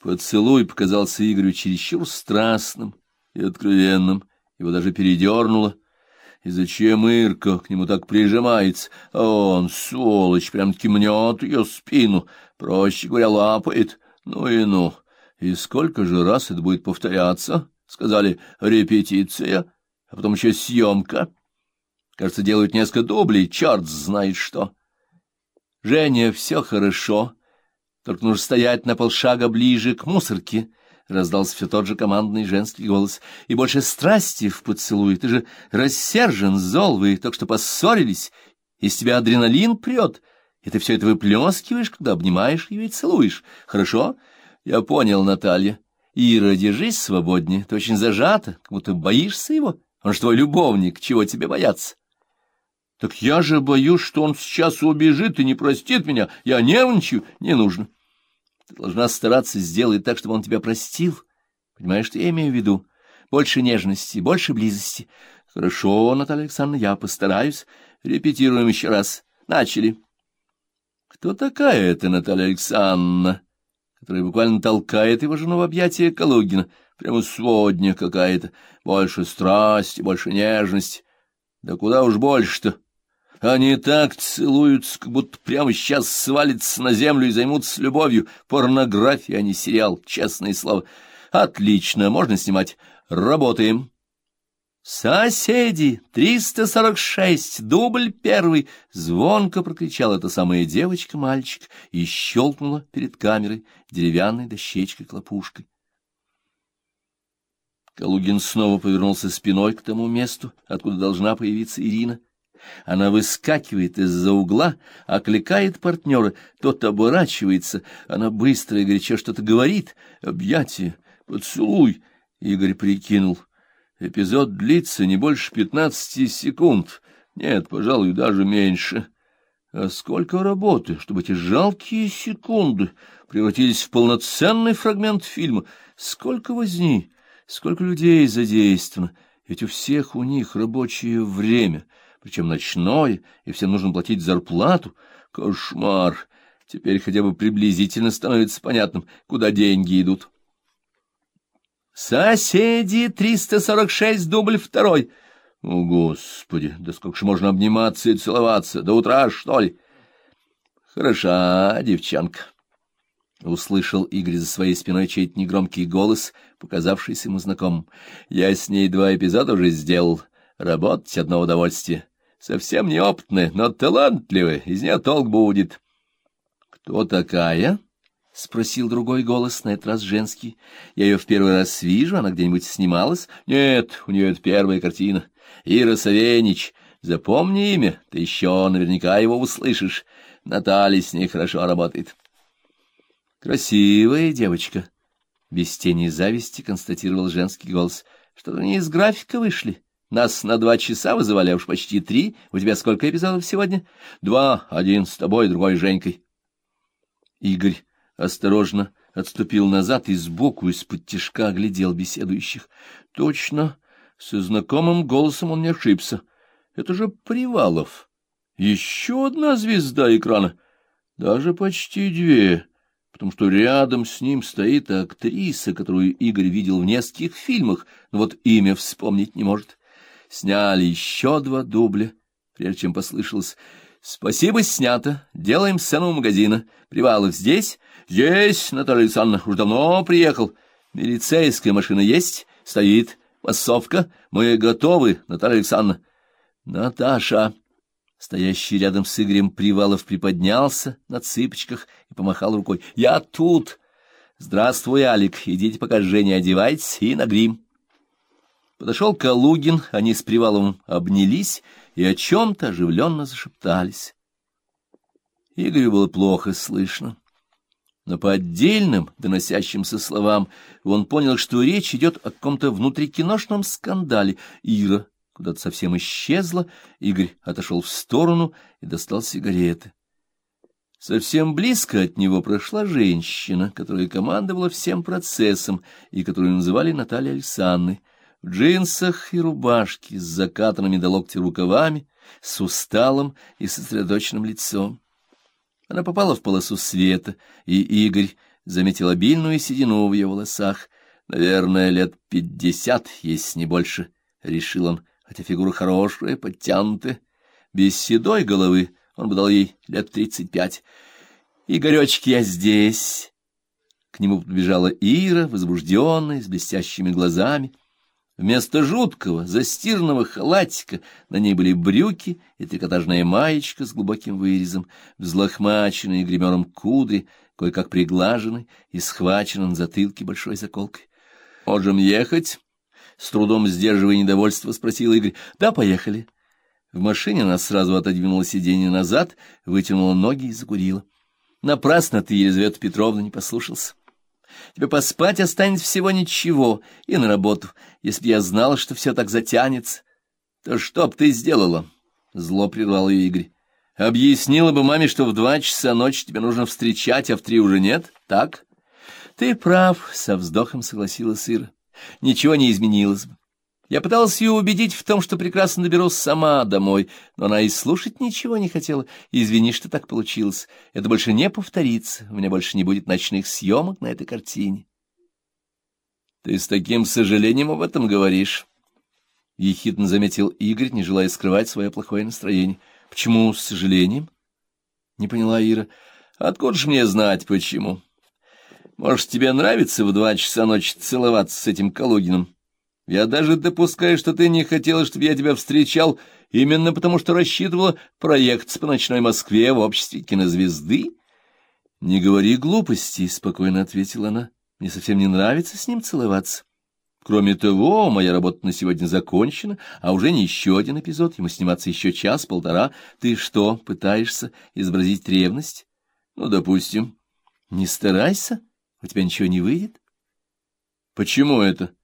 Поцелуй показался Игорю чересчур страстным и откровенным, его даже передернуло. И зачем Ирка к нему так прижимается? А он, сволочь, прям-таки мнет ее спину, проще говоря, лапает. Ну и ну. И сколько же раз это будет повторяться? Сказали, репетиция, а потом еще съемка. Кажется, делают несколько дублей, черт знает что. Женя, все хорошо, только нужно стоять на полшага ближе к мусорке, — раздался все тот же командный женский голос. — И больше страсти в поцелуе. Ты же рассержен, зол, вы только что поссорились, из тебя адреналин прет, и ты все это выплескиваешь, когда обнимаешь ее и целуешь. Хорошо? Я понял, Наталья. Ира, держись свободнее, ты очень зажата, как будто боишься его. Он же твой любовник, чего тебе бояться? — Так я же боюсь, что он сейчас убежит и не простит меня. Я нервничаю. Не нужно. Ты должна стараться сделать так, чтобы он тебя простил. Понимаешь, что я имею в виду? Больше нежности, больше близости. Хорошо, Наталья Александровна, я постараюсь. Репетируем еще раз. Начали. Кто такая эта Наталья Александровна, которая буквально толкает его жену в объятия Калугина? Прямо сводня какая-то. Больше страсти, больше нежности. Да куда уж больше-то. Они так целуются, как будто прямо сейчас свалятся на землю и займутся любовью. Порнография, а не сериал, честное слово. Отлично, можно снимать. Работаем. «Соседи! 346! Дубль первый!» Звонко прокричала эта самая девочка-мальчик и щелкнула перед камерой деревянной дощечкой-клопушкой. Калугин снова повернулся спиной к тому месту, откуда должна появиться Ирина. Она выскакивает из-за угла, окликает партнера, тот оборачивается, она быстро и горячо что-то говорит. Объятие, поцелуй. Игорь прикинул. Эпизод длится не больше пятнадцати секунд. Нет, пожалуй, даже меньше. А сколько работы, чтобы эти жалкие секунды превратились в полноценный фрагмент фильма. Сколько возни, сколько людей задействовано. Ведь у всех у них рабочее время — причем ночное, и всем нужно платить зарплату. Кошмар! Теперь хотя бы приблизительно становится понятным, куда деньги идут. «Соседи, 346, дубль второй!» «О, Господи, да сколько ж можно обниматься и целоваться? До утра, что ли?» «Хороша девчонка!» — услышал Игорь за своей спиной чей-то негромкий голос, показавшийся ему знакомым. «Я с ней два эпизода уже сделал. Работать одно удовольствие. Совсем неопытная, но талантливая, из нее толк будет. — Кто такая? — спросил другой голос, на этот раз женский. — Я ее в первый раз вижу, она где-нибудь снималась? — Нет, у нее это первая картина. Ира Савенич. Запомни имя, ты еще наверняка его услышишь. Наталья с ней хорошо работает. — Красивая девочка, — без тени зависти констатировал женский голос. — Что-то они из графика вышли. — нас на два часа вызывали, а уж почти три. У тебя сколько эпизодов сегодня? Два. Один с тобой, другой с Женькой. Игорь осторожно отступил назад и сбоку из-под тишка оглядел беседующих. Точно, со знакомым голосом он не ошибся. Это же Привалов. Еще одна звезда экрана. Даже почти две, потому что рядом с ним стоит актриса, которую Игорь видел в нескольких фильмах, но вот имя вспомнить не может. Сняли еще два дубля, прежде чем послышалось «Спасибо, снято. Делаем сцену у магазина. Привалов здесь?» «Здесь, Наталья Александровна, уж давно приехал. Милицейская машина есть? Стоит. Массовка. Мы готовы, Наталья Александровна». «Наташа!» Стоящий рядом с Игорем Привалов приподнялся на цыпочках и помахал рукой. «Я тут!» «Здравствуй, Алик. Идите пока Женя одевайтесь и на грим». Подошел Калугин, они с Приваловым обнялись и о чем-то оживленно зашептались. Игорю было плохо слышно. Но по отдельным доносящимся словам он понял, что речь идет о каком-то внутрикиношном скандале. Ира куда-то совсем исчезла, Игорь отошел в сторону и достал сигареты. Совсем близко от него прошла женщина, которая командовала всем процессом и которую называли Натальей Александровной в джинсах и рубашке с закатанными до локтя рукавами, с усталым и сосредоточенным лицом. Она попала в полосу света, и Игорь заметил обильную седину в ее волосах. Наверное, лет пятьдесят, если не больше, — решил он, хотя фигура хорошая, подтянутая. Без седой головы он бы дал ей лет тридцать пять. «Игоречки, я здесь!» К нему подбежала Ира, возбужденная, с блестящими глазами. Вместо жуткого, застиранного халатика на ней были брюки и трикотажная маечка с глубоким вырезом, взлохмаченные гримером кудри, кое-как приглажены и схвачены на затылке большой заколкой. — Можем ехать? — с трудом сдерживая недовольство, спросил Игорь. — Да, поехали. В машине она сразу отодвинула сиденье назад, вытянула ноги и закурила. Напрасно ты, Елизавета Петровна, не послушался. Тебе поспать останется всего ничего, и на работу. Если б я знала, что все так затянется, то что б ты сделала? Зло прервал ее Игорь. Объяснила бы маме, что в два часа ночи тебе нужно встречать, а в три уже нет, так? Ты прав, со вздохом согласилась Ира. Ничего не изменилось бы. Я пыталась ее убедить в том, что прекрасно доберусь сама домой, но она и слушать ничего не хотела. Извини, что так получилось. Это больше не повторится. У меня больше не будет ночных съемок на этой картине. Ты с таким сожалением об этом говоришь? Ехидно заметил Игорь, не желая скрывать свое плохое настроение. Почему с сожалением? Не поняла Ира. Откуда ж мне знать, почему? Может, тебе нравится в два часа ночи целоваться с этим Калугиным? Я даже допускаю, что ты не хотела, чтобы я тебя встречал, именно потому что рассчитывала проект по ночной Москве в обществе кинозвезды. — Не говори глупостей, — спокойно ответила она. — Мне совсем не нравится с ним целоваться. Кроме того, моя работа на сегодня закончена, а уже не еще один эпизод, ему сниматься еще час-полтора. Ты что, пытаешься изобразить ревность? Ну, допустим. Не старайся, у тебя ничего не выйдет. Почему это?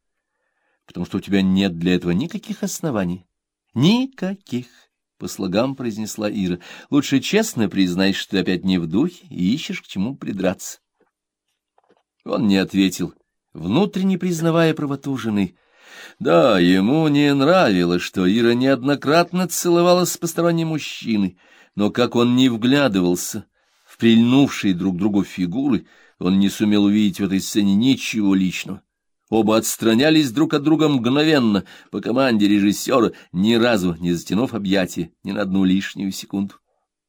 Потому что у тебя нет для этого никаких оснований. Никаких, — по слогам произнесла Ира. Лучше честно признай, что ты опять не в духе и ищешь к чему придраться. Он не ответил, внутренне признавая правоту жены. Да, ему не нравилось, что Ира неоднократно целовалась с посторонним мужчиной, но как он не вглядывался в прильнувшие друг другу фигуры, он не сумел увидеть в этой сцене ничего личного. Оба отстранялись друг от друга мгновенно, по команде режиссера, ни разу не затянув объятия ни на одну лишнюю секунду.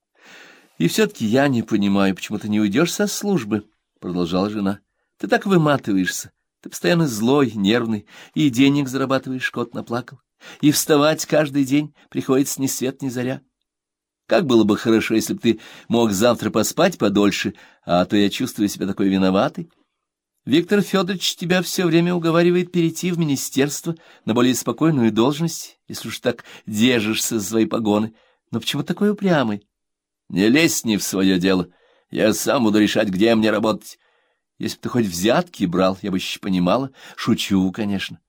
— И все-таки я не понимаю, почему ты не уйдешь со службы, — продолжала жена. — Ты так выматываешься, ты постоянно злой, нервный, и денег зарабатываешь, кот наплакал, и вставать каждый день приходится ни свет ни заря. Как было бы хорошо, если бы ты мог завтра поспать подольше, а то я чувствую себя такой виноватой. Виктор Федорович тебя все время уговаривает перейти в министерство на более спокойную должность, если уж так держишься за свои погоны. Но почему такой упрямый? Не лезь не в свое дело. Я сам буду решать, где мне работать. Если бы ты хоть взятки брал, я бы еще понимала. Шучу, конечно.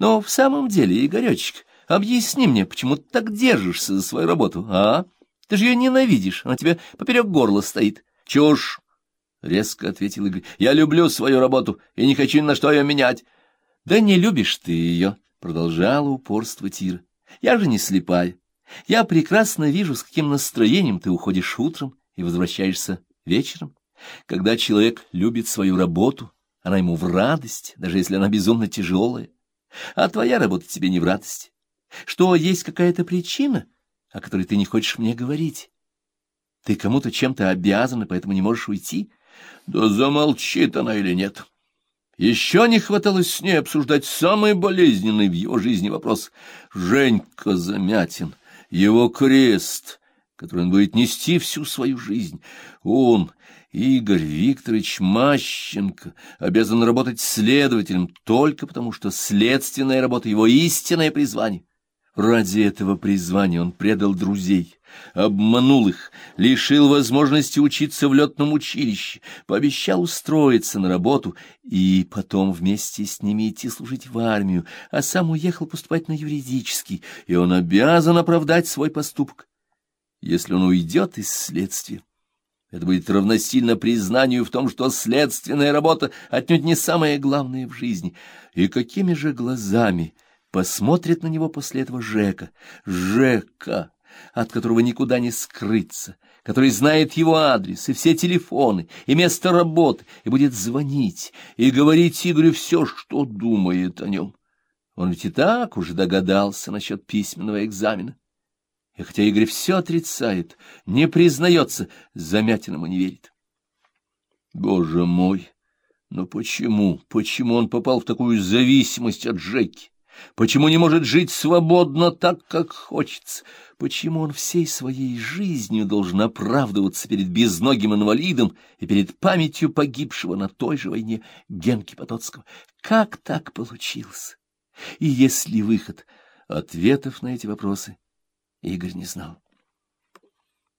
Но в самом деле, Игоречек, объясни мне, почему ты так держишься за свою работу, а? Ты же ее ненавидишь, она тебе поперек горла стоит. Чушь! — резко ответил Игорь. — Я люблю свою работу и не хочу ни на что ее менять. — Да не любишь ты ее, — продолжала упорство Тира. — Я же не слепая. Я прекрасно вижу, с каким настроением ты уходишь утром и возвращаешься вечером. Когда человек любит свою работу, она ему в радость, даже если она безумно тяжелая. А твоя работа тебе не в радость. Что, есть какая-то причина, о которой ты не хочешь мне говорить? Ты кому-то чем-то обязан, и поэтому не можешь уйти? Да замолчит она или нет. Еще не хватало с ней обсуждать самый болезненный в его жизни вопрос. Женька Замятин, его крест, который он будет нести всю свою жизнь. Он, Игорь Викторович Мащенко, обязан работать следователем только потому, что следственная работа — его истинное призвание. Ради этого призвания он предал друзей, обманул их, лишил возможности учиться в летном училище, пообещал устроиться на работу и потом вместе с ними идти служить в армию, а сам уехал поступать на юридический, и он обязан оправдать свой поступок. Если он уйдет из следствия, это будет равносильно признанию в том, что следственная работа отнюдь не самое главное в жизни. И какими же глазами посмотрит на него после этого Жека, Жека, от которого никуда не скрыться, который знает его адрес и все телефоны, и место работы, и будет звонить, и говорить Игорю все, что думает о нем. Он ведь и так уже догадался насчет письменного экзамена. И хотя Игорь все отрицает, не признается, Замятиному не верит. Боже мой! Но почему, почему он попал в такую зависимость от Жеки? Почему не может жить свободно так, как хочется? Почему он всей своей жизнью должен оправдываться перед безногим инвалидом и перед памятью погибшего на той же войне Генки Потоцкого? Как так получилось? И есть ли выход? Ответов на эти вопросы Игорь не знал.